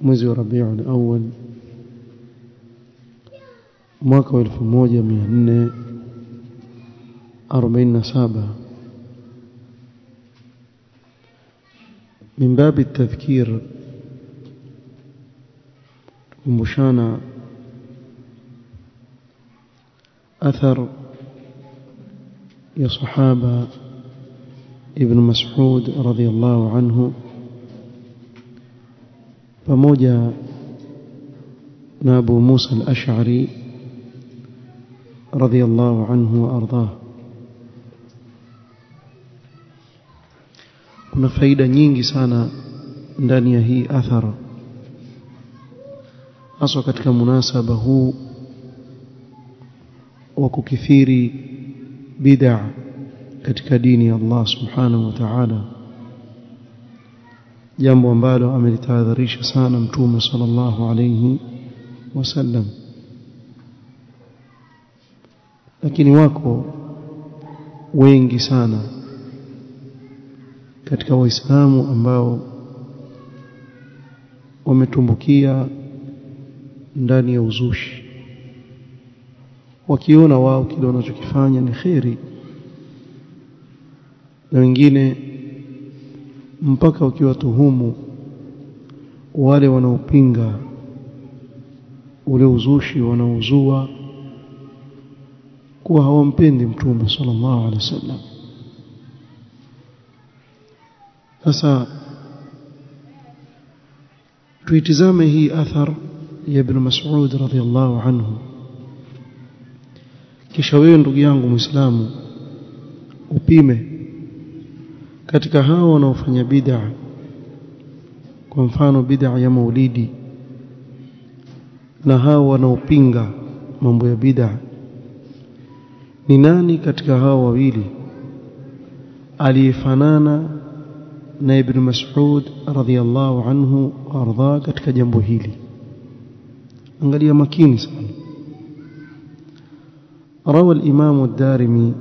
mwezi wa rabiul awal mwaka wa elfu moja mia nne arobaini na saba. Min babi tadhkir kumbushana athar pamoja na Abu Musa al-Ash'ari radhiyallahu anhu wa ardhah kuna faida nyingi sana ndani ya hii athara haswa katika munasaba huu wa kukithiri bid'a katika dini ya Allah subhanahu wa ta'ala jambo ambalo amelitahadharisha sana mtume sallallahu alayhi wasallam lakini wako wengi sana katika waislamu ambao wametumbukia ndani ya uzushi. Wakiona wao kile wanachokifanya ni kheri na wengine mpaka ukiwatuhumu wale wanaopinga ule uzushi wanaozua kuwa hawampendi mtume sallallahu alaihi wasallam. Sasa tuitizame hii athar ya ibn Mas'ud radhiyallahu anhu. Kisha wewe ndugu yangu muislamu upime katika hao wanaofanya bid'a kwa mfano bid'a ya maulidi na hao wanaopinga mambo ya bid'a ni nani katika hao wawili aliyefanana na ibn Mas'ud radhiyallahu anhu arda katika jambo hili angalia makini sana روى الإمام الدارمي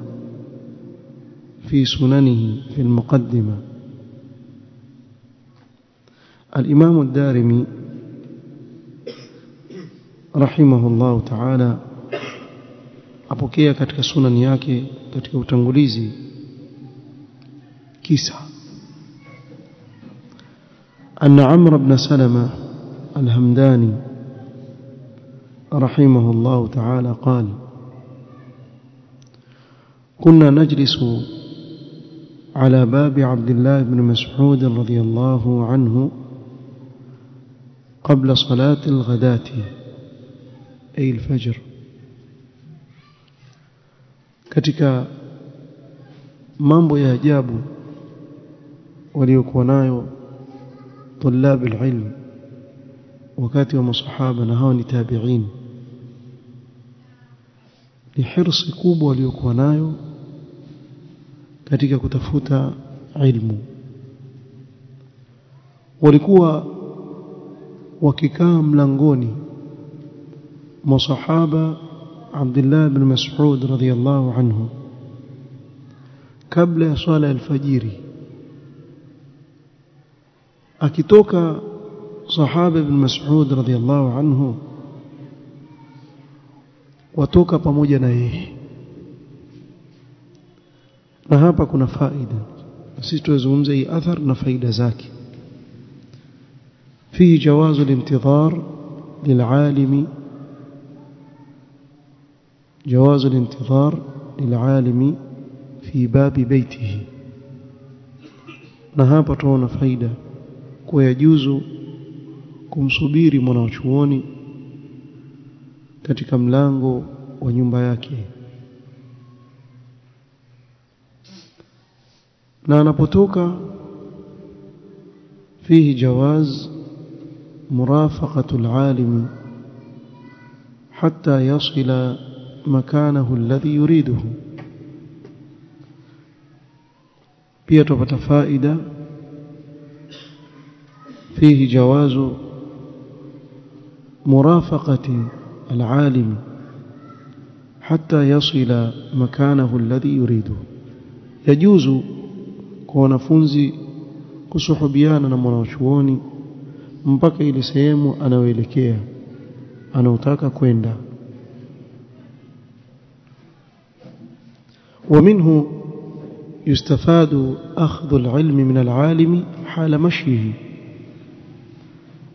في سننه في المقدمة. الإمام الدارمي رحمه الله تعالى apokea katika sunan yake katika utangulizi kisa أن عمرو بن سلمة الهمداني رحمه الله تعالى قال كنا نجلس على باب عبد الله بن مسعود رضي الله عنه قبل صلاة الغداة أي الفجر. كتك مامبو يهجاب وليكونايو طلاب العلم وكاتي ومصحابنا هوني تابعين. لحرص كوب وليكونايو katika kutafuta ilmu. Walikuwa wakikaa mlangoni masahaba Abdullah ibn Mas'ud radhiyallahu anhu kabla ya swala ya alfajiri. Akitoka sahaba ibn Mas'ud radhiyallahu anhu watoka pamoja na yeye na hapa kuna faida sisi tuzungumze hii athar na faida zake فيه جواز الانتظار للعالم جواز الانتظار للعالم في باب بيته na hapa tunaona faida kwa yajuzu kumsubiri mwanachuoni katika mlango wa nyumba yake na anapotoka fihi jawaz murafaqatu alalim hatta yasila makanahu alladhi yuriduhu. Pia tupata faida fihi jawazu murafaqati alalim hatta yasila makanahu alladhi yuriduhu. Yajuzu kwa wanafunzi kusuhubiana na mwanachuoni mpaka ile sehemu anayoelekea anaotaka kwenda ومنه يستفاد أخذ العلم من العالم حال مشيه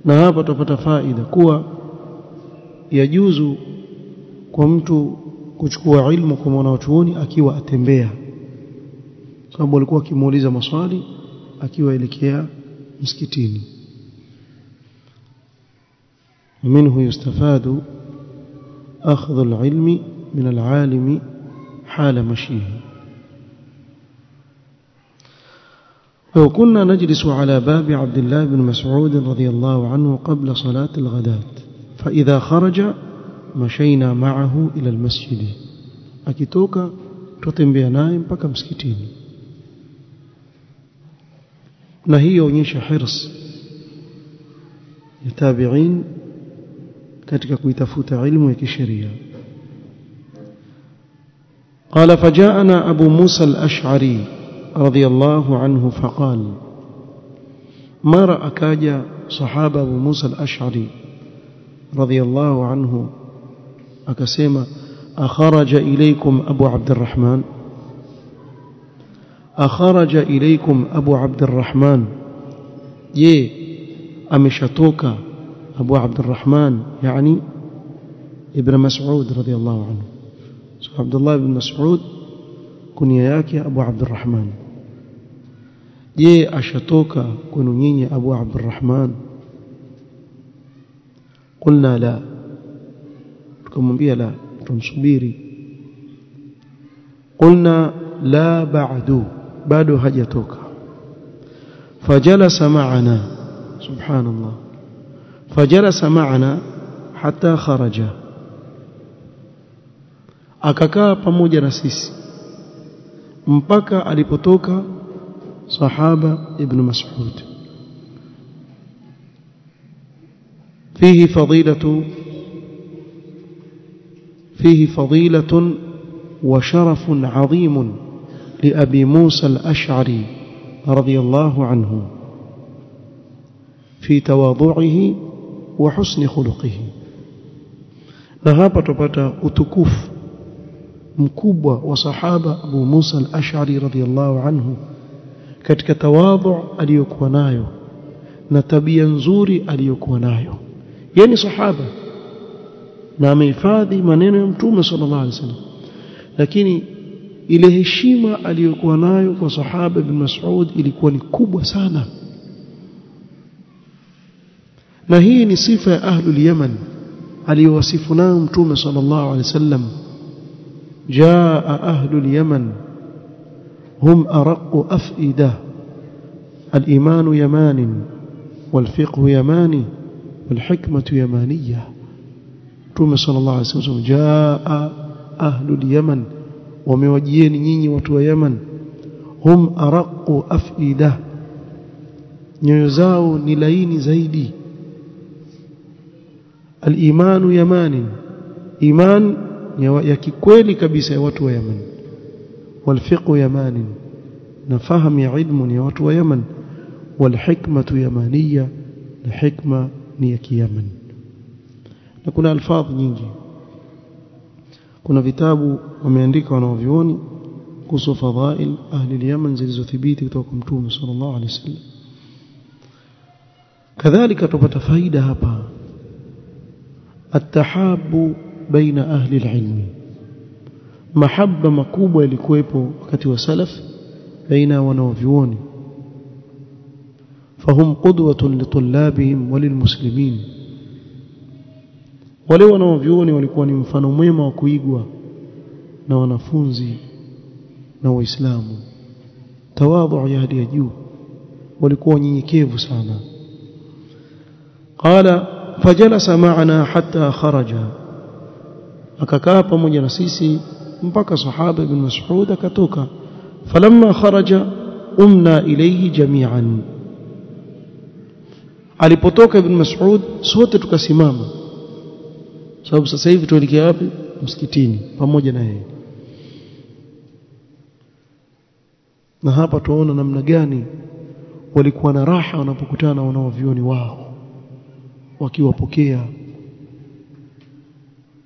na hapa tupata faida kuwa yajuzu kwa mtu kuchukua ilmu kwa mwanachuoni akiwa atembea Sababu alikuwa akimuuliza maswali akiwa elekea msikitini منه يستفاد أخذ العلم من العالم حال مشيه وكنا نجلس على باب عبد الله بن مسعود رضي الله عنه قبل صلاة الغداة فإذا خرج مشينا معه إلى المسجد akitoka tutembea naye mpaka msikitini. Na hii yaonyesha hirs ya tabi'in katika kuitafuta ilmu قال فجاءنا أبو موسى الأشعري رضي الله عنه فقال ما رأكاج صحابة أبو موسى الأشعري رضي الله عنه؟ أكسيما أخرج إليكم أبو عبد الرحمن؟ أخرج إليكم أبو عبد الرحمن. يه أمشتوك أبو عبد الرحمن يعني ابن مسعود رضي الله عنه. عبد الله بن مسعود كنياك يا أبو عبد الرحمن. يه أشتوك يا أبو عبد الرحمن. قلنا لا. تكمبيا لا تنصبيري. قلنا لا بعد. Bado hajatoka fajalasa ma'ana subhanallah fajalasa ma'ana hatta kharaja akakaa pamoja na sisi mpaka alipotoka sahaba ibn Mas'ud فيه فضيلة فيه فضيلة وشرف عظيم لأبي موسى الأشعري رضي الله عنه في تواضعه وحسن خلقه. لهابت بدا أتكوف مكوبة وصحابة أبو موسى الأشعري رضي الله عنه كتك تواضع أليكوانايو نتبيا زوري أليكوانايو يعني صحابة نامي فاذي منين يمتوم صلى الله عليه وسلم لكني ile heshima aliyokuwa nayo kwa sahaba ibn Mas'ud ilikuwa ni kubwa sana na hii ni sifa ya ahlul Yaman aliyowasifu nayo mtume sallallahu alaihi wasallam جاء أهل اليمن هم أرق أفئدة الإيمان يمان والفقه يماني والحكمة يمانية توم صلى الله عليه وسلم جاء أهل اليمن وموجيين نيني وتو يمن هم أرق أفئدة نيزاو نلاين زيدي الإيمان يمان إيمان ya kikweli kabisa ya watu wa Yemen walfiqhu yamani na fahamu ya ilmu ni ya watu wa Yemen walhikmatu yamaniya na hikma ni ya kiyaman na kuna alfadh nyingi Kuna vitabu wameandika wanaovioni kuhusu fadhail ahli al-Yaman zilizothibiti kutoka kwa Mtume sallallahu alaihi wasallam kadhalika tupata faida hapa atahabu baina ahli alilmi mahaba makubwa yalikuwepo wakati wa salaf baina wanaovyuoni fahum qudwatun litullabihim walilmuslimin wale wanaovyuoni walikuwa ni mfano mwema wa kuigwa na wanafunzi na waislamu. Tawadhu ya hadi ya juu. Walikuwa wanyenyekevu sana. Qala fajalasa ma'ana hatta kharaja. Akakaa pamoja na sisi mpaka sahaba ibn mas'ud akatoka. Falamma kharaja umna ilayhi jami'an. Alipotoka ibn mas'ud sote tukasimama sababu sasa hivi tuelekea wapi? Msikitini pamoja na yeye. Na hapa tuona namna gani walikuwa na raha wanapokutana wanaovioni wao wakiwapokea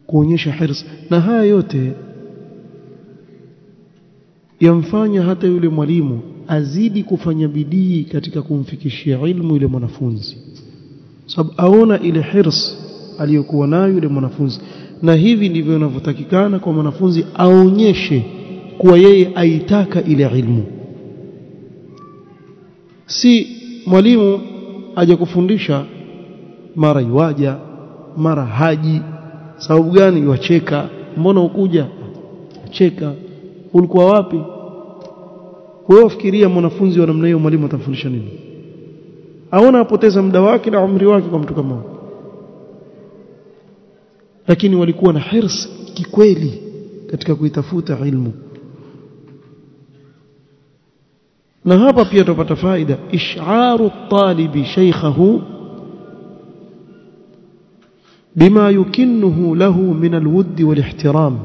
kuonyesha hirs. Na haya yote yamfanya hata yule mwalimu azidi kufanya bidii katika kumfikishia ilmu yule mwanafunzi. Sababu aona ile hirs aliyokuwa nayo yule mwanafunzi. Na hivi ndivyo inavyotakikana kwa mwanafunzi aonyeshe kuwa yeye aitaka ile ilmu. Si mwalimu aje kufundisha mara iwaja mara haji. Sababu gani? Wacheka mbona ukuja cheka. Ulikuwa wapi? Wewe ufikiria mwanafunzi wa namna hiyo mwalimu atamfundisha nini? Aona apoteza muda wake na umri wake kwa mtu kama huyo lakini walikuwa na hirs kikweli katika kuitafuta ilmu. Na hapa pia tupata faida. Isharu talibi shaykhahu bima yukinnuhu lahu min alwudd walihtiram.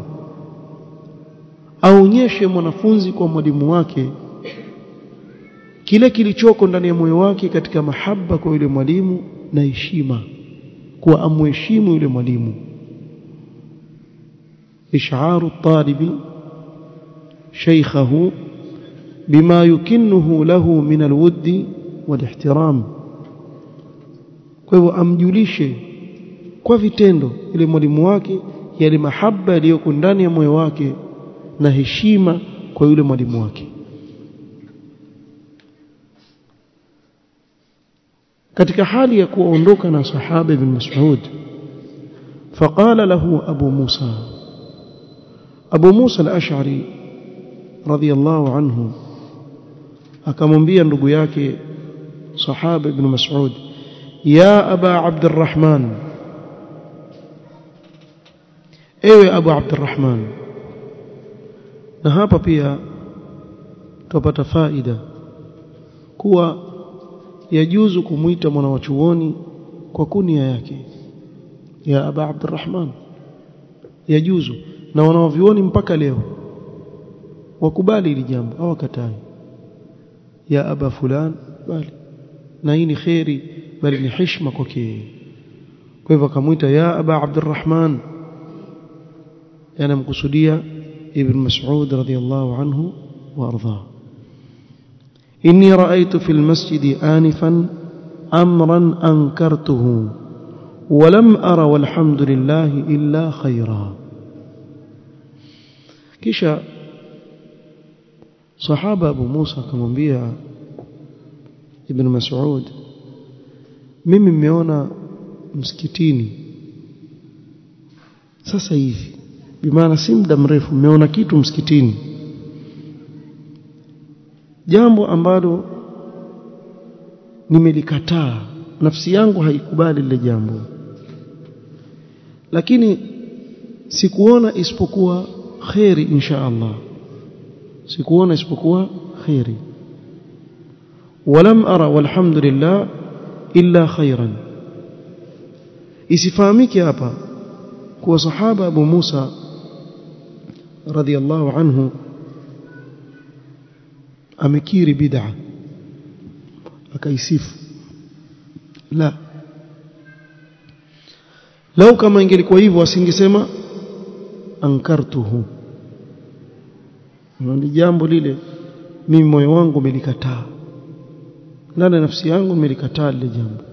Aonyeshe mwanafunzi kwa mwalimu wake kile kilichoko ndani ya moyo wake katika mahaba kwa yule mwalimu na heshima kuwa amheshimu yule mwalimu isharu talibi shaykhahu بما يكنه له من الود والاحترام kwa hivyo amjulishe kwa vitendo ile mwalimu wake yale mahaba yaliyoko ndani ya moyo wake na heshima kwa yule mwalimu wake katika hali ya kuondoka na sahaba ibn Mas'ud فقال له أبو موسى أبو موسى الأشعري رضي الله عنه أكمن بيا نقياك صحاب ابن مسعود يا أبا عبد الرحمن أيوه أبو عبد الرحمن نهابا بيا تبت فائدة كوا يجوز كميت من وشواني وكوني ياكي يا أبا عبد الرحمن يجوزك na wanaovioni mpaka leo wakubali hili jambo au wakatai ya aba fulan bali na hii ni khairi bali ni heshima kwake kwa hivyo akamwita ya aba abdurrahman yanamkusudia ibn mas'ud radiyallahu anhu arda inni ra'aytu fil masjid anifan amran ankartuhu ولم أرى والحمد لله إلا خيرا kisha sahaba Abu Musa akamwambia Ibn Mas'ud mimi nimeona msikitini. Sasa hivi bimaana si muda mrefu nimeona kitu msikitini. Jambo ambalo nimelikataa nafsi yangu haikubali lile jambo. Lakini sikuona isipokuwa khairi insha Allah sikuona isipokuwa khairi walam ara walhamdulillah illa khairan isifahamike hapa kuwa sahaba Abu Musa radhiallahu anhu amekiri bid'a akaisifu la lau kama ingelikuwa hivyo asingesema ankartuhu ni jambo lile mimi moyo wangu umelikataa. Ndani nafsi yangu nimelikataa lile jambo.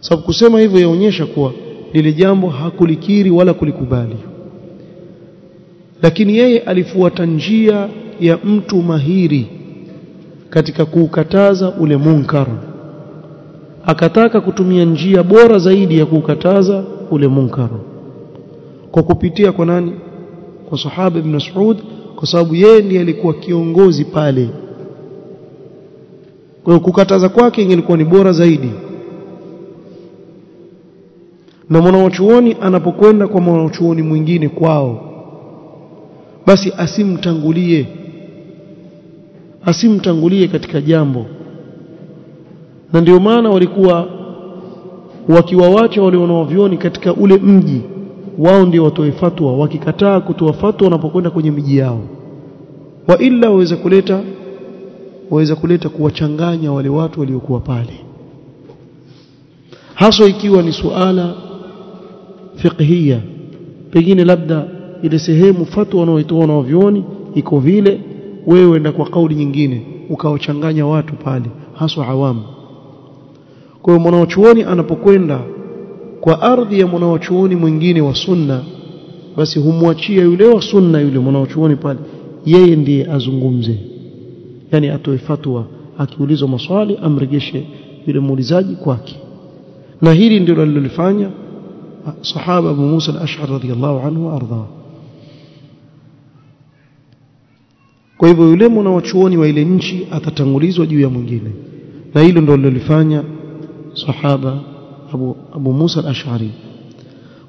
Sababu kusema hivyo yaonyesha kuwa lile jambo hakulikiri wala kulikubali. Lakini yeye alifuata njia ya mtu mahiri katika kuukataza ule munkar. Akataka kutumia njia bora zaidi ya kuukataza ule munkar. Kwa kupitia kwa nani? Kwa sahaba ibn Mas'ud kwa sababu yeye ndiye alikuwa kiongozi pale. Kwa hiyo kukataza kwake ingelikuwa ni bora zaidi. Na mwanachuoni anapokwenda kwa mwanachuoni mwingine kwao basi asimtangulie. Asimtangulie katika jambo. Na ndio maana walikuwa wakiwawacha wale wanaovioni katika ule mji wao ndio watoe fatwa. Wakikataa kutoa fatwa wanapokwenda kwenye miji yao wa illa waweza kuleta waweza kuleta kuwachanganya wale watu waliokuwa pale. Haswa ikiwa ni suala fiqhia pengine labda ile sehemu fatwa wanaoitoa wanaovioni iko vile wewe na kwa kauli nyingine ukawachanganya watu pale haswa awamu kwa hiyo mwanachuoni anapokwenda kwa ardhi ya mwanachuoni mwingine wa sunna basi humwachia yule wa sunna yule mwanachuoni pale yeye ndiye azungumze. Yani atoe fatwa akiulizwa maswali amrejeshe yule muulizaji kwake. Na hili ndilo alilofanya sahaba Abu Musa al-Ash'ari radhiyallahu anhu arda. Kwa hivyo yule mwanachuoni wa ile nchi atatangulizwa juu ya mwingine. Na hilo ndilo alilofanya sahaba Abu Abu Musa al-Ash'ari.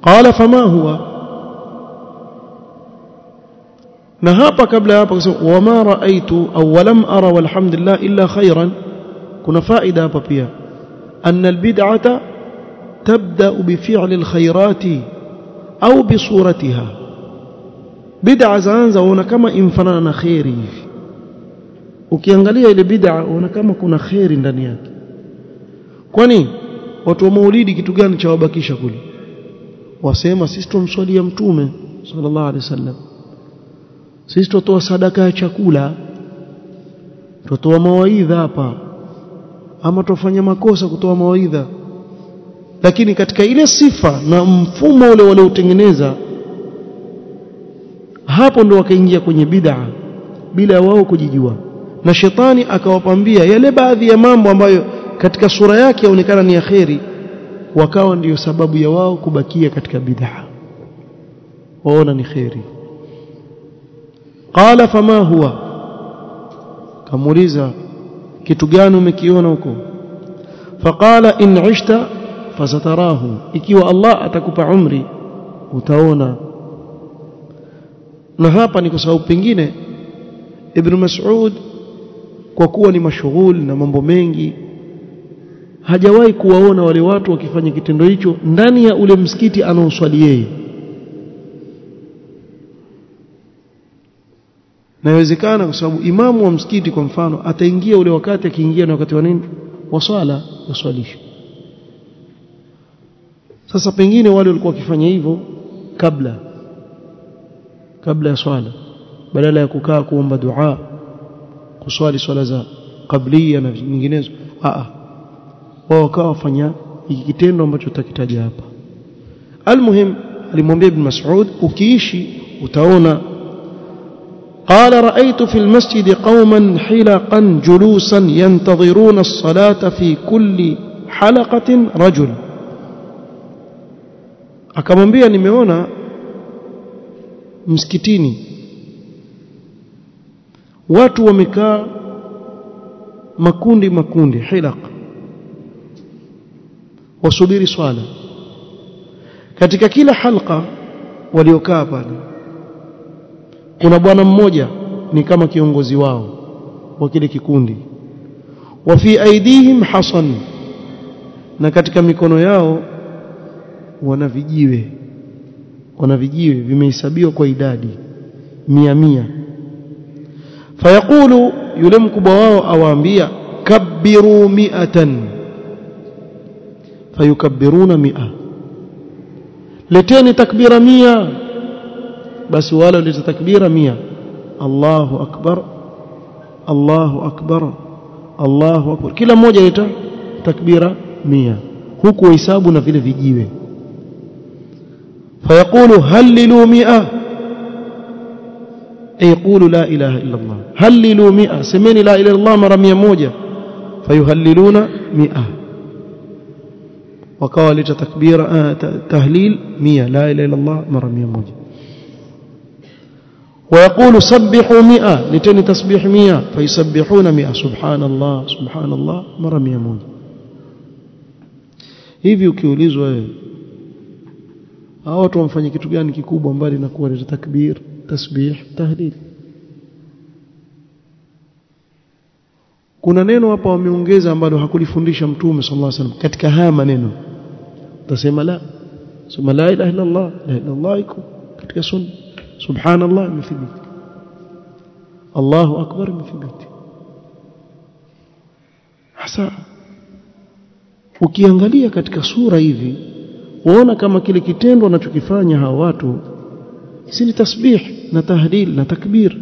Qala fama huwa na hapa kabla ya hapa wa wama raaitu au walam ara walhamdulillah illa khairan kuna faida hapa pia. Anna albid'ata tabda bifi'li alkhairati au bisuratiha bid'a zaanza uona kama imfanana na khairi hivi. Ukiangalia ile bid'a uona kama kuna khairi ndani yake. Kwani watu wa maulidi kitu gani cha wabakisha kule? Wasema sisi tumswalia mtume sallallahu alaihi wasallam sisi tutoa sadaka ya chakula. Tutoa mawaidha hapa. Ama tufanya makosa kutoa mawaidha. Lakini katika ile sifa na mfumo ule waliotengeneza hapo ndo wakaingia kwenye bid'a bila wao kujijua. Na shetani akawapambia yale baadhi ya mambo ambayo katika sura yake yaonekana ni yaheri wakawa ndiyo sababu ya wao kubakia katika bid'a. Waona ni kheri qala fama huwa? Kamuuliza kitu gani umekiona huko? Faqala in ishta fasatarahu ikiwa Allah atakupa umri utaona. Na hapa ni kwa sababu pengine Ibn Mas'ud kwa kuwa ni mashughuli na mambo mengi hajawahi kuwaona wale watu wakifanya kitendo hicho ndani ya ule msikiti anaoswali yeye nawezekana kwa sababu imamu wa msikiti kwa mfano ataingia ule wakati akiingia na wakati wa nini? Wa swala waswalisha sasa pengine wale walikuwa wakifanya hivyo kabla kabla ya swala badala ya kukaa kuomba dua kuswali swala za kablia na nyinginezo. A wao wakawa wafanya hiki kitendo ambacho tutakitaja hapa. Almuhim alimwambia ibn Mas'ud ukiishi utaona قال رأيت في المسجد قوما حلقا جلوسا ينتظرون الصلاة في كل حلقة رجل akamwambia nimeona msikitini watu wamekaa makundi makundi hilaq wasubiri swala katika kila halqa waliokaa pale kuna bwana mmoja ni kama kiongozi wao wa kile kikundi. Wa fi aidihim hasan na katika mikono yao wana vijiwe. Wana vijiwe vimehesabiwa kwa idadi mia mia. Fayaqulu yule mkubwa wao awaambia kabbiru mi'atan. Fayukabbiruna mi'a. Leteni takbira mia بس ولو لذا تكبيرة 100 الله أكبر. الله أكبر. الله أكبر. كلا موجة يتا تكبيرة 100 هو كحسابه نا فيله فيجيوه فيقول هللوا 100 يقول لا إله إلا الله. هللوا 100 سمين لا إله إلا الله مرة 100 فيهللون 100 وقال لتا تكبير آه، تهليل 100 لا إله إلا الله مرة 100 ويقول سبحوا مئة لتني تسبيح مئة فيسبحون مئة سبحان الله سبحان الله مرة مئة موجة hivi ukiulizwa wewe hao watu wamfanya kitu gani kikubwa mbali na kuwa takbir tasbih tahlil kuna neno hapa wameongeza ambalo hakulifundisha mtume sallallahu alaihi wasallam katika haya maneno utasema la sema la ilaha illa Allah la ilaha Allah iko katika sunna subhanallah imethibiti Allahu akbar imethibiti hasa ukiangalia katika sura hivi waona kama kile kitendo wanachokifanya hawa watu si ni tasbih na tahlil na takbir.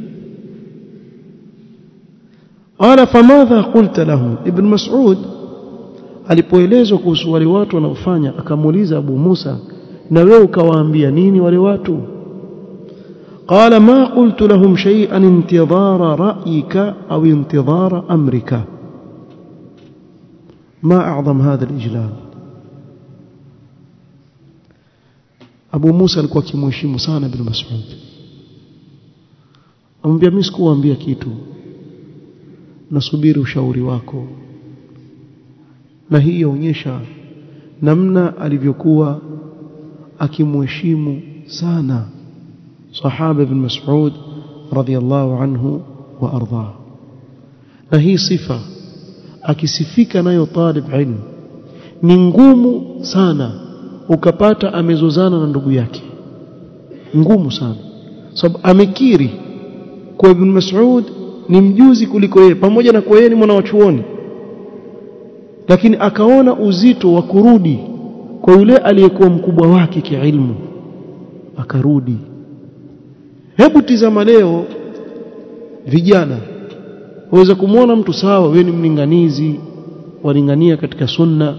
Qala famadha qulta lahum ibn mas'ud alipoelezwa kuhusu wale watu wanaofanya akamuuliza abu musa na wewe ukawaambia nini wale watu قال ما قلت لهم شيئا انتظار رأيك أو انتظار أمرك. ما أعظم هذا الإجلال؟ أبو موسى الكوكي موشي مسانة بن مسعود. أمبيا ميسكو وأمبيا كيتو. نصبير شاوري واكو. نهي يونيشا. نمنا أليبيكوا أكي موشيمو sana sahaba Ibn Mas'ud radhiyallahu anhu wa ardhah. Na hii sifa akisifika nayo talib ilm ni ngumu sana ukapata amezozana na ndugu yake. Ngumu sana. Sababu amekiri kwa Ibn Mas'ud ni mjuzi kuliko yeye pamoja na kwa yeye ni mwana wa chuoni lakini akaona uzito wa kurudi kwa yule aliyekuwa mkubwa wake kiilmu. Akarudi hebu tizama leo vijana waweza kumwona mtu sawa wewe ni mlinganizi walingania katika sunna.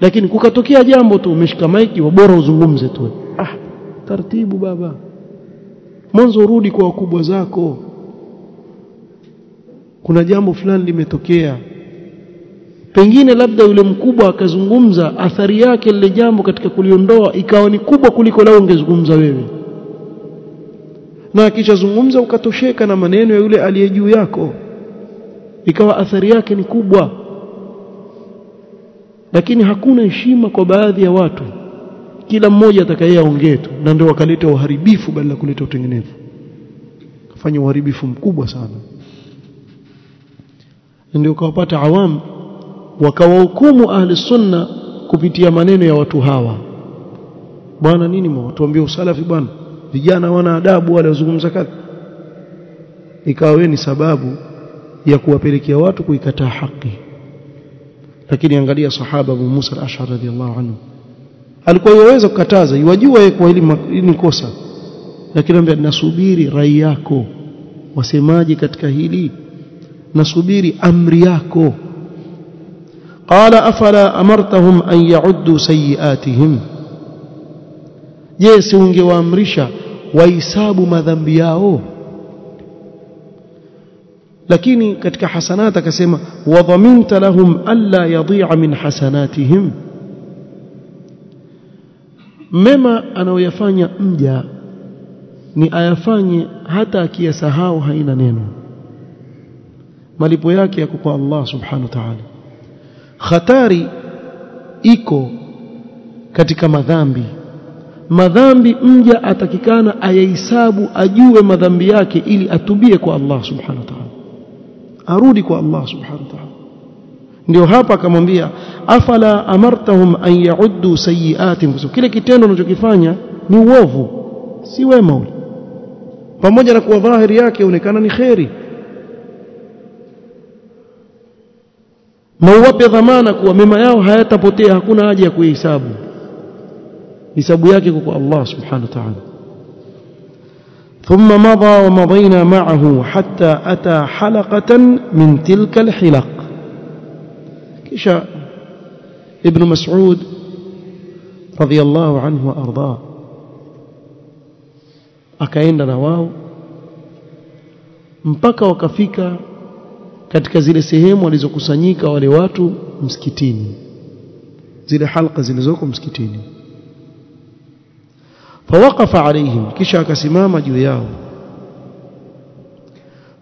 Lakini kukatokea jambo tu umeshika maiki bora uzungumze tu. Ah taratibu baba. Mwanzo rudi kwa wakubwa zako. Kuna jambo fulani limetokea. Pengine labda yule mkubwa akazungumza athari yake lile jambo katika kuliondoa ikawa ni kubwa kuliko lao ungezungumza wewe na akichazungumza ukatosheka na maneno ya yule aliye juu yako. Ikawa athari yake ni kubwa. Lakini hakuna heshima kwa baadhi ya watu. Kila mmoja atakaye aongee tu na ndio wakaleta uharibifu badala kuleta utengenevu. Kafanya uharibifu mkubwa sana. Ndio kawapata awam wakawahukumu ahli sunna kupitia maneno ya watu hawa. Bwana nini mwatuambia usalafi bwana vijana wana adabu wale wazungumza kadha ikawa wewe ni sababu ya kuwapelekea watu kuikataa haki. Lakini angalia sahaba Abu Musa al-Ash'ari radhiyallahu anhu. Alikuwa yaweza kukataza yajua yeye kwa hili ni kosa. Lakini anambia nasubiri rai yako. Wasemaje katika hili? Nasubiri amri yako. Qala afala amartahum an ya'uddu sayiatihim? Je si ungewaamrisha wahisabu madhambi yao. Lakini katika hasanat akasema wadhaminta lahum alla yadhi'a min hasanatihim. Mema anayoyafanya mja ni ayafanye hata akiyasahau haina neno. Malipo yake yako kwa Allah subhanahu wa ta'ala. Khatari iko katika madhambi madhambi mja atakikana ayahesabu ajue madhambi yake ili atubie kwa Allah subhanahu wa ta'ala. Arudi kwa Allah subhanahu wa ta'ala. Ndio hapa akamwambia afala amartahum an ya'uddu sayiatin kile kitendo unachokifanya ni uovu si wema ule. Pamoja na kuwa dhahiri yake onekana ni kheri. Na uwape dhamana kuwa mema yao hayatapotea hakuna haja ya kuhesabu حسابي كو الله سبحانه وتعالى. ثم مضى ومضينا معه حتى أتى حلقة من تلك الحلق. كيشا ابن مسعود رضي الله عنه وأرضاه. أكاين رواه mpaka wakafika katika zile sehemu walizokusanyika wale watu msikitini zile halqa zilizoko msikitini فوقف عليهم كشا كسمام جياه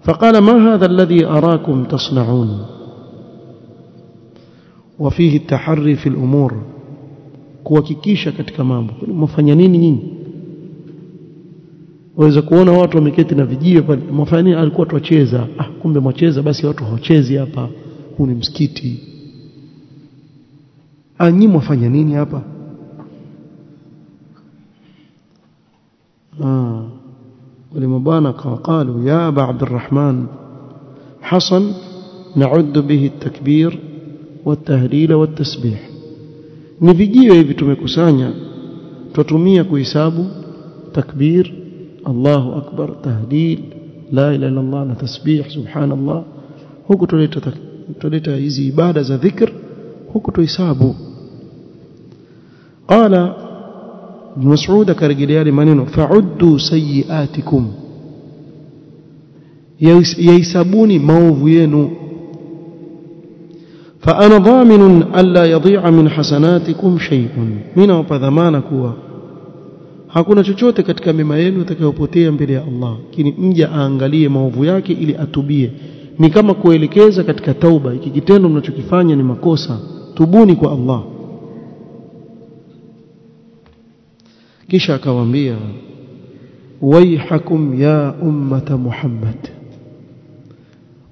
فقال ما هذا الذي أراكم تصنعون وفيه التحري في الأمور kuhakikisha katika mambo mfanya nini nyinyi waweza kuona watu wameketi na vijiwe pale mfanya nini alikuwa tuwacheza ah kumbe mwacheza basi watu hawachezi hapa huu ni msikiti ah nyinyi mwafanya nini hapa آه. ولمبانقة قالوا يا أبا عبد الرحمن حصن نعد به التكبير والتهليل والتسبيح. نفجيه يبتمكو سانيا تطمية كيساب تكبير الله أكبر تهليل لا إله إلا الله نتسبيح سبحان الله. هكو تليت إزي إبادة ذكر هكو تيساب قال ibn Mas'ud akarejelea maneno fa'uddu sayiatikum yahisabuni maovu yenu فأنا ضامن ألا يضيع من حسناتكم شيء من وبضمانه kuwa hakuna chochote katika mema yenu itakayopotea mbele ya Allah lakini mja aangalie maovu yake ili atubie ni kama kuelekeza katika tauba hiki kitendo mnachokifanya ni makosa tubuni kwa Allah Kisha akawaambia waihakum ya ummata Muhammad.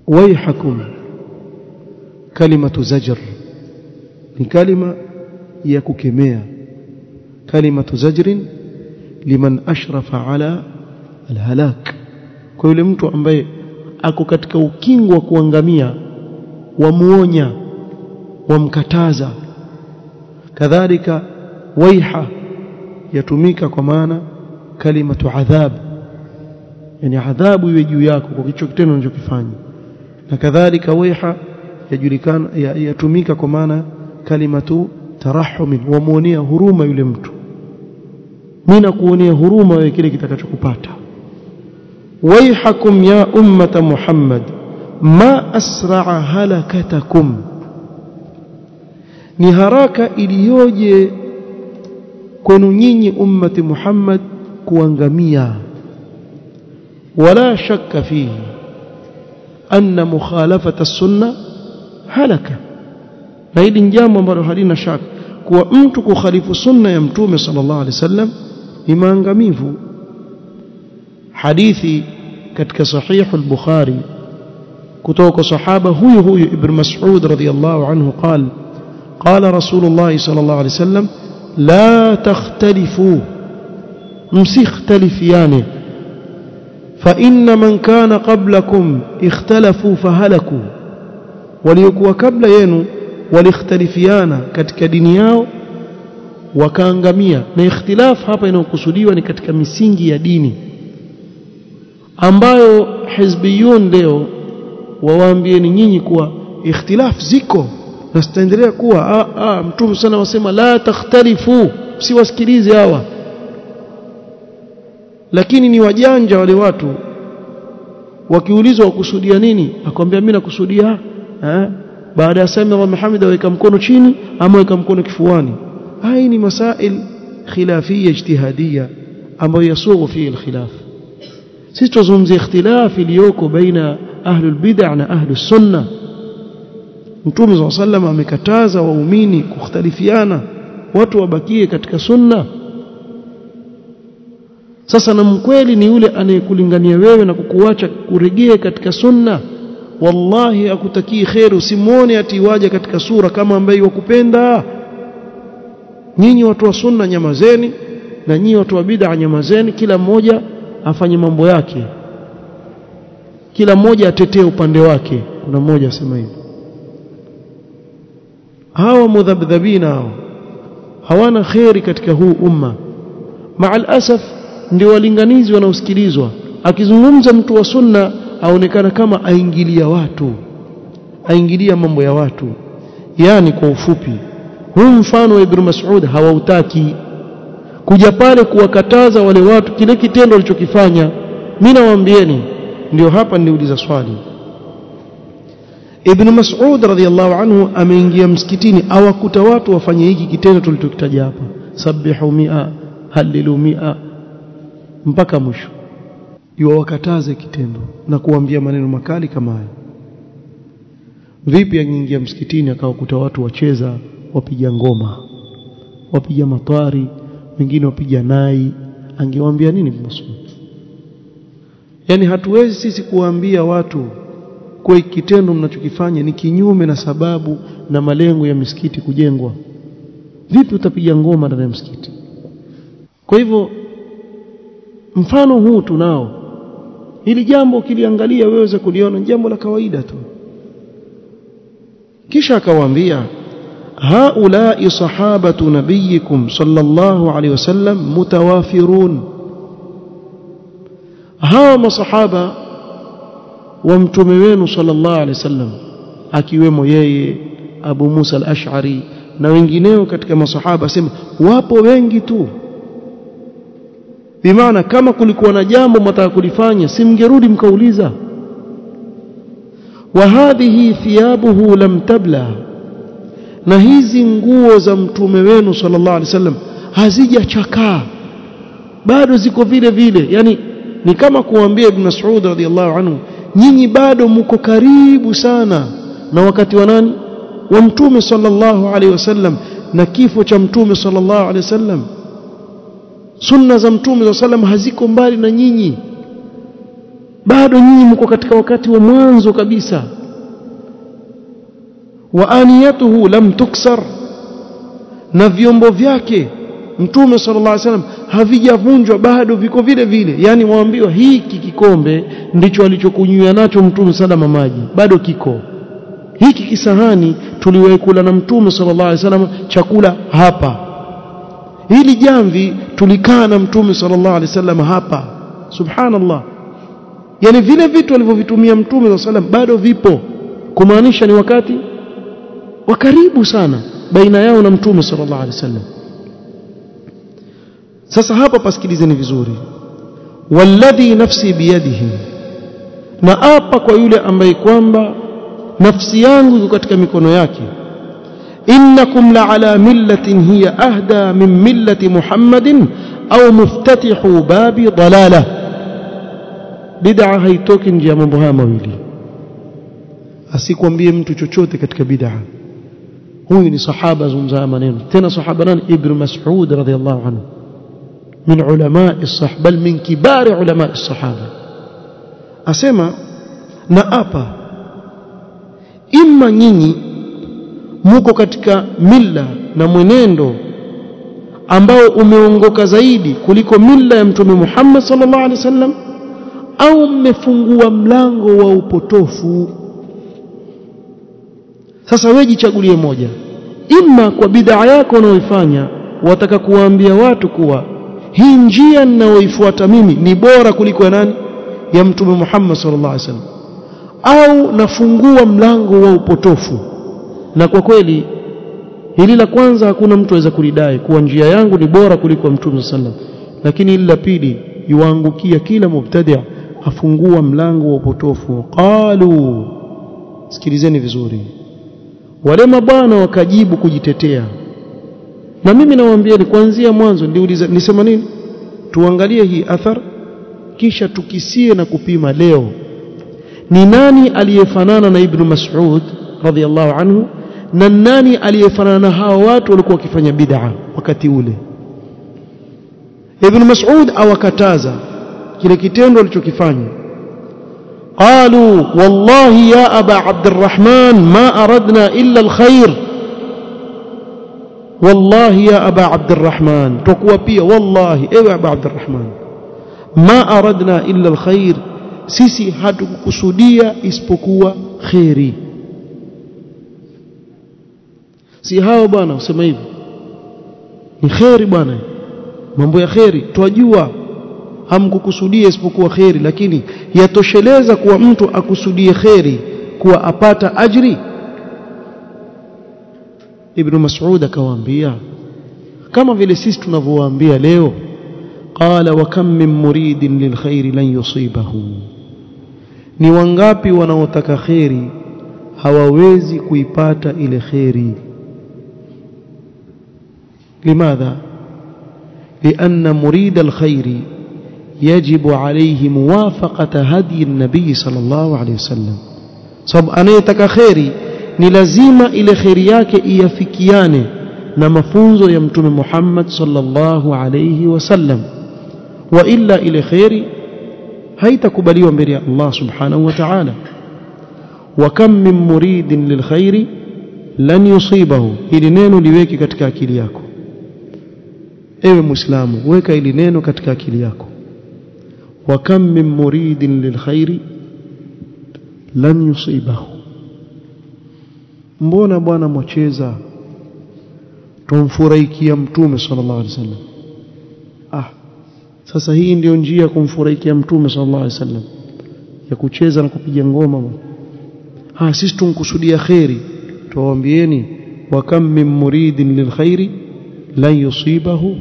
Waihakum kalimatu zajr. Ni kalima ya kukemea. Kalimatu zajrin liman ashrafa ala alhalak. Kwa yule mtu ambaye ako katika ukingo wa kuangamia wamuonya wamkataza kadhalika waiha yatumika kwa maana kalimatu adhab. Yani adhabu iwe juu yako kwa kicho kitendo unachokifanya. Na kadhalika waiha yajulikana yatumika kwa maana kalimatu tarahumin wamuonea huruma yule mtu. Mimi nakuonea huruma wewe kile kitakachokupata. Waihakum ya ummata muhammad ma asra'a halakatakum. Ni haraka iliyoje kwenu nyinyi ummati muhammad kuangamia wala shakka fihi anna mukhalafata sunna halaka na hili jambo ambalo halina shaka kuwa mtu kukhalifu sunna ya mtume sallallahu alaihi wasallam ni maangamivu hadithi katika sahihu al-bukhari kutoka sahaba huyu huyu ibn mas'ud radhiyallahu anhu قال قال رسول الله صلى الله la تختلفوا. msikhtalifiane fa inna man kana qablakum ikhtalafu fahalaku waliokuwa kabla yenu walikhtalifiana katika dini yao wakaangamia na ikhtilaf hapa inayokusudiwa ni katika misingi ya dini ambayo hizbiyun leo wawaambieni nyinyi kuwa ikhtilaf ziko na sitaendelea kuwa ah, ah, mtume sana wasema la takhtalifu. Msiwasikilize hawa. Lakini ni wajanja wale watu. Wakiulizwa wakusudia nini? Akwambia mimi nakusudia eh baada ya sami wa Muhammad aweka mkono chini ama weka mkono kifuani. Hai ni masail khilafia ijtihadia ambayo yasughu fi alkhilaf. Sisi tuzungumzia ikhtilaf iliyoko baina ahlul bid'ah na ahlus sunnah Mtume SAW sallam amekataza waumini kukhtalifiana watu wabakie katika sunna. Sasa na mkweli ni yule anayekulingania wewe na kukuacha kuregee katika sunna. Wallahi akutakii kheri usimwone ati waje katika sura kama ambaye wakupenda. Nyinyi watu wa sunna nyamazeni na nyinyi watu wa bid'a nyamazeni kila mmoja afanye mambo yake. Kila mmoja atetee upande wake. Kuna mmoja asema hivi hawa mudhabdhabina hao hawana kheri katika huu umma. Maal asaf ndio walinganizi wanaosikilizwa. Akizungumza mtu wa sunna aonekana kama aingilia watu aingilia mambo ya watu. Yani kwa ufupi huu mfano wa Ibn Mas'ud hawautaki. Kuja pale kuwakataza wale watu kile kitendo walichokifanya mimi nawaambieni ndio hapa niuliza swali Ibn Mas'ud radhiyallahu anhu ameingia msikitini awakuta watu wafanye hiki kitendo tulichokitaja hapa. Sabihu mia halilu mia mpaka mwisho. Iwawakataze kitendo na kuambia maneno makali kama haya vipi angeingia msikitini akawakuta watu wacheza wapiga ngoma wapiga matwari wengine wapiga nai angewaambia nini Masud? Yani hatuwezi sisi kuwaambia watu kwa kitendo mnachokifanya ni kinyume na sababu na malengo ya misikiti kujengwa. Vipi utapiga ngoma ndani ya msikiti? Kwa hivyo mfano huu tunao. Ili jambo ukiliangalia weweza kuliona jambo la kawaida tu. Kisha akawaambia haulai sahabatu nabiyikum sallallahu alaihi wasallam mutawafirun. Hawa masahaba wa mtume wenu sallallahu alaihi wasallam akiwemo yeye Abu Musa al-Ash'ari na wengineo katika masahaba sema wapo wengi tu. Bimaana kama kulikuwa na jambo mtaka kulifanya simngerudi mkauliza wa hadhihi thiyabuhu lam tabla? Na hizi nguo za mtume wenu sallallahu alaihi wasallam hazijachakaa bado ziko vile vile. Yani ni kama kuambia ibn Mas'ud radhiallahu anhu nyinyi bado mko karibu sana. Na wakati wa nani? Wa mtume sallallahu alaihi wasallam. Na kifo cha mtume sallallahu alaihi wasallam. Sunna za mtume za sallam haziko mbali na nyinyi. Bado nyinyi mko katika wakati wa mwanzo kabisa. Wa aniyatuhu lam tuksar. Na vyombo vyake mtume sallallahu alaihi wasallam havijavunjwa bado viko vile vile. Yani waambiwa hiki kikombe ndicho alichokunywa nacho mtume salama maji. Bado kiko. Hiki kisahani tuliwekula na mtume sallallahu alaihi wasallam chakula hapa. Hili jamvi tulikaa na mtume sallallahu alaihi wasallam hapa. Subhanallah. Yani vile vitu alivyovitumia mtume sallallahu alaihi wasallam bado vipo. Kumaanisha ni wakati wa karibu sana baina yao na mtume sallallahu alaihi wasallam sasa hapa pasikilizeni vizuri. Walladhi nafsi biyadihi. Na apa kwa yule ambaye kwamba nafsi yangu iko katika mikono yake. Innakum la ala millatin hiya ahda min millati muhammadin au muftatihu babi dalala. Bid'a haitoki nje ya mambo haya mawili. Asikwambie mtu chochote katika bid'a. Huyu ni sahaba zungumza maneno. Tena sahaba nani? Ibn mas'ud radhiyallahu anhu min ulama as-sahaba bal min kibari ulamai as-sahaba asema na apa imma nyinyi muko katika milla na mwenendo ambao umeongoka zaidi kuliko milla ya mtume Muhammad sallallahu alaihi wasallam au mmefungua mlango wa upotofu? Sasa wewe jichagulie moja. Imma kwa bid'a yako unaoifanya wataka kuwaambia watu kuwa hii njia ninayoifuata mimi ni bora kuliko ya nani? Ya mtume Muhammad sallallahu alaihi wasallam. Au nafungua mlango wa upotofu. Na kwa kweli hili la kwanza hakuna mtu aweza kulidai kuwa njia yangu ni bora kuliko mtume sallam lakini hili la pili yuangukia kila mubtadi afungua mlango wa upotofu. Qalu sikilizeni vizuri. Wale mabwana wakajibu kujitetea na mimi nawaambieni kuanzia mwanzo niliuliza nisema nini tuangalie hii athar kisha tukisie na kupima leo ni nani aliyefanana na ibn Mas'ud radhiallahu anhu na nani aliyefanana na hao watu walikuwa wakifanya bid'a wakati ule ibn Mas'ud awakataza kile kitendo alichokifanya قالوا والله يا أبا عبد الرحمن ما أردنا إلا الخير wallahi ya aba abdurrahman twakuwa pia wallahi ewe aba abdurrahman ma aradna illa alkhair. Sisi hatukukusudia isipokuwa khairi si hao bwana usema hivi. Ni khairi bwana. Mambo ya khairi twajua hamkukusudia isipokuwa khairi lakini yatosheleza kuwa mtu akusudie khairi kuwa apata ajri ibn mas'ud akawaambia kama vile sisi tunavyowaambia leo qala wa kam min muridin lilkhairi lan yusibahu ni wangapi wanaotaka kheri hawawezi kuipata ile kheri limadha لأن مريد الخير يجب عليه موافقة هدي النبي صلى الله عليه وسلم sababu anayetaka kheri ni lazima ile kheri yake iafikiane na mafunzo ya mtume Muhammad sallallahu alayhi wasallam wa illa ile khairi haitakubaliwa mbele ya Allah subhanahu wa ta'ala. Wa kam min muridin lilkhairi lan yusibahu. Ili neno liweke katika akili yako. Ewe muislamu weka ili neno katika akili yako. Wa kam min muridin lilkhairi lan yusibahu mbona bwana mwacheza tumfurahikia mtume sallallahu alaihi wasallam. Ah sasa hii ndio njia ya kumfurahikia mtume sallallahu alaihi wasallam. Ya kucheza na kupiga ngoma ah sisi tunkusudia khairi tuwaambieni wa kam min muridin lilkhairi lan yusibahu.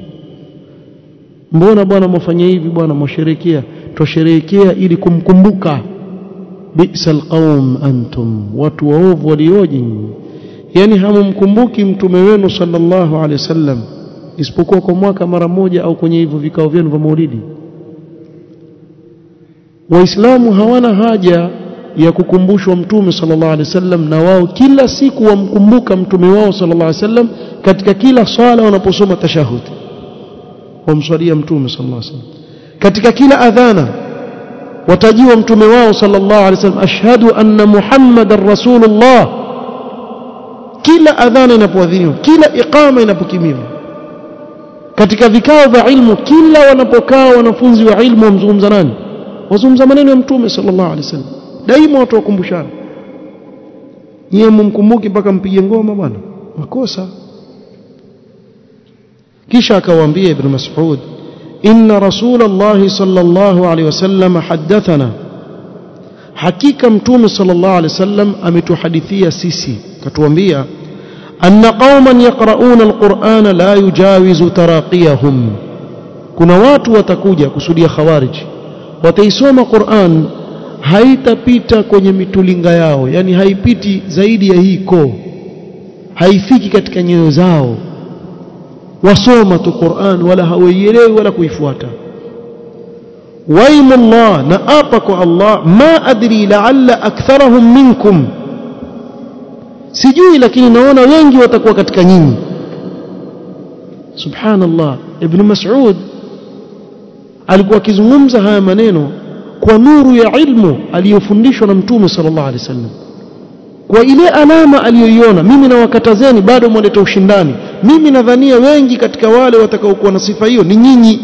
Mbona bwana mwafanya hivi? Bwana mwasherekea. Twasherehekea ili kumkumbuka bisa qaum antum watu waovu walioje. Yani hamumkumbuki mtume wenu sallallahu alaihi wasallam isipokuwa kwa mwaka mara moja au kwenye hivyo vikao vyenu vya maulidi. Waislamu hawana haja ya kukumbushwa mtume sallallahu alaihi wasallam na wao kila siku wamkumbuka mtume wao sallallahu alaihi wasallam katika kila swala wanaposoma tashahud wamswalia mtume sallallahu alaihi wasallam. Katika kila adhana watajiwa mtume wao sallallahu alaihi wasallam ashhadu anna muhammadar rasulullah. Kila adhana inapoadhiniwa kila iqama inapokimiwa katika vikao vya ilmu kila wanapokaa wanafunzi wa ilmu wamzungumza nani? Wazungumza maneno ya mtume sallallahu alaihi wasallam. Daima watu wakumbushana nyie mumkumbuki mpaka mpige ngoma bwana. Makosa. Kisha akawaambia ibn mas'ud inna rasulullah sallallahu alaihi wasallam hadathana hakika mtume sallallahu alaihi wasallam ametuhadithia sisi katuambia anna qauman yaqrauna alqur'ana la yujawizu taraqiyahum. Kuna watu watakuja kusudia khawarij wataisoma Qur'an haitapita kwenye mitulinga yao yani haipiti zaidi ya hii koo haifiki katika nyoyo zao wasoma tu Qur'an wala hawaielewi wala kuifuata waimullah na apa kwa Allah ma adri la'alla aktharahum minkum sijui lakini naona wengi watakuwa katika nyinyi subhanallah ibn mas'ud alikuwa akizungumza haya maneno kwa nuru ya ilmu aliyofundishwa na mtume sallallahu alaihi wasallam kwa ile alama aliyoiona mimi na wakatazeni bado mwaleta ushindani mimi nadhania wengi katika wale watakaokuwa na sifa hiyo ni nyinyi.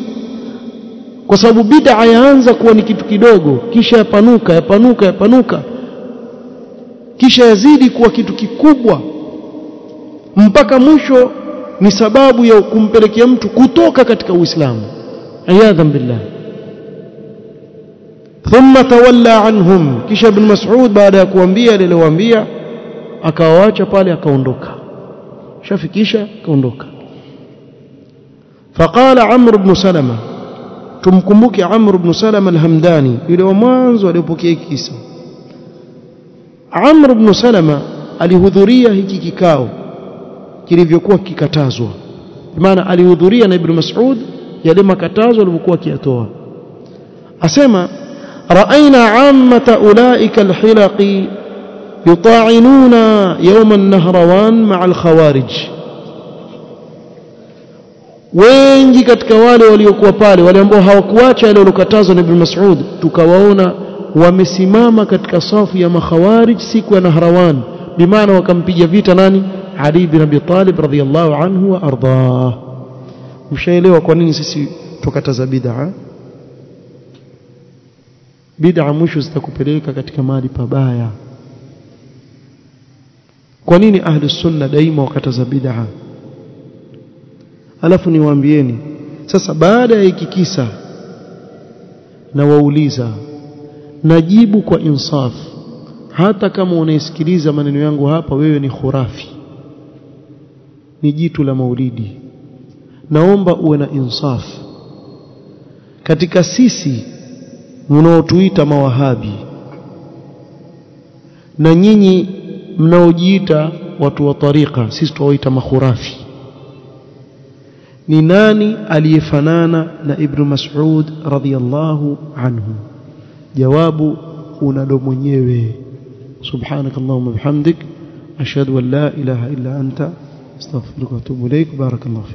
Kwa sababu bid'a yaanza kuwa ni kitu kidogo kisha yapanuka yapanuka yapanuka kisha yazidi kuwa kitu kikubwa. Mpaka mwisho ni sababu ya kumpelekea mtu kutoka katika Uislamu. Ayadhan billah. Thumma tawalla anhum. Kisha ibn Mas'ud baada ya kuambia alilowaambia akawaacha pale akaondoka shafikisha akaondoka faqala Amr ibn Salama tumkumbuke Amr ibn Salama al-Hamdani yule wa mwanzo aliyopokea kisa Amr ibn Salama alihudhuria hiki kikao kilivyokuwa kikatazwa maana alihudhuria na Ibn Mas'ud yale makatazo alivyokuwa akiyatoa asema رأينا عامة أولئك الحلق يطاعنون يوم النهروان مع الخوارج wengi katika wale waliokuwa pale wale ambao hawakuacha yale waliokatazwa na Ibn Mas'ud tukawaona wamesimama katika safu ya makhawarij siku ya Nahrawan bimaana wakampiga vita nani Ali bin Abi Talib radhiyallahu anhu wa ardah mshaelewa kwa nini sisi tukataza bid'a bid'a mwisho zitakupeleka katika mali pabaya kwa nini ahli sunna daima wakataza bid'a? Alafu niwaambieni sasa baada ya hiki kisa na wauliza najibu kwa insaf. Hata kama unaisikiliza maneno yangu hapa wewe ni khurafi ni jitu la maulidi. Naomba uwe na insaf. Katika sisi mnaotuita mawahabi na nyinyi mnaojiita watu wa tariqa sisi tuwaita makhurafi ni nani aliyefanana na ibn Mas'ud radhiyallahu anhu jawabu unalo mwenyewe subhanakallahumma bihamdik ashhadu an la ilaha illa anta astaghfiruka wa atubu ilaik barakallahu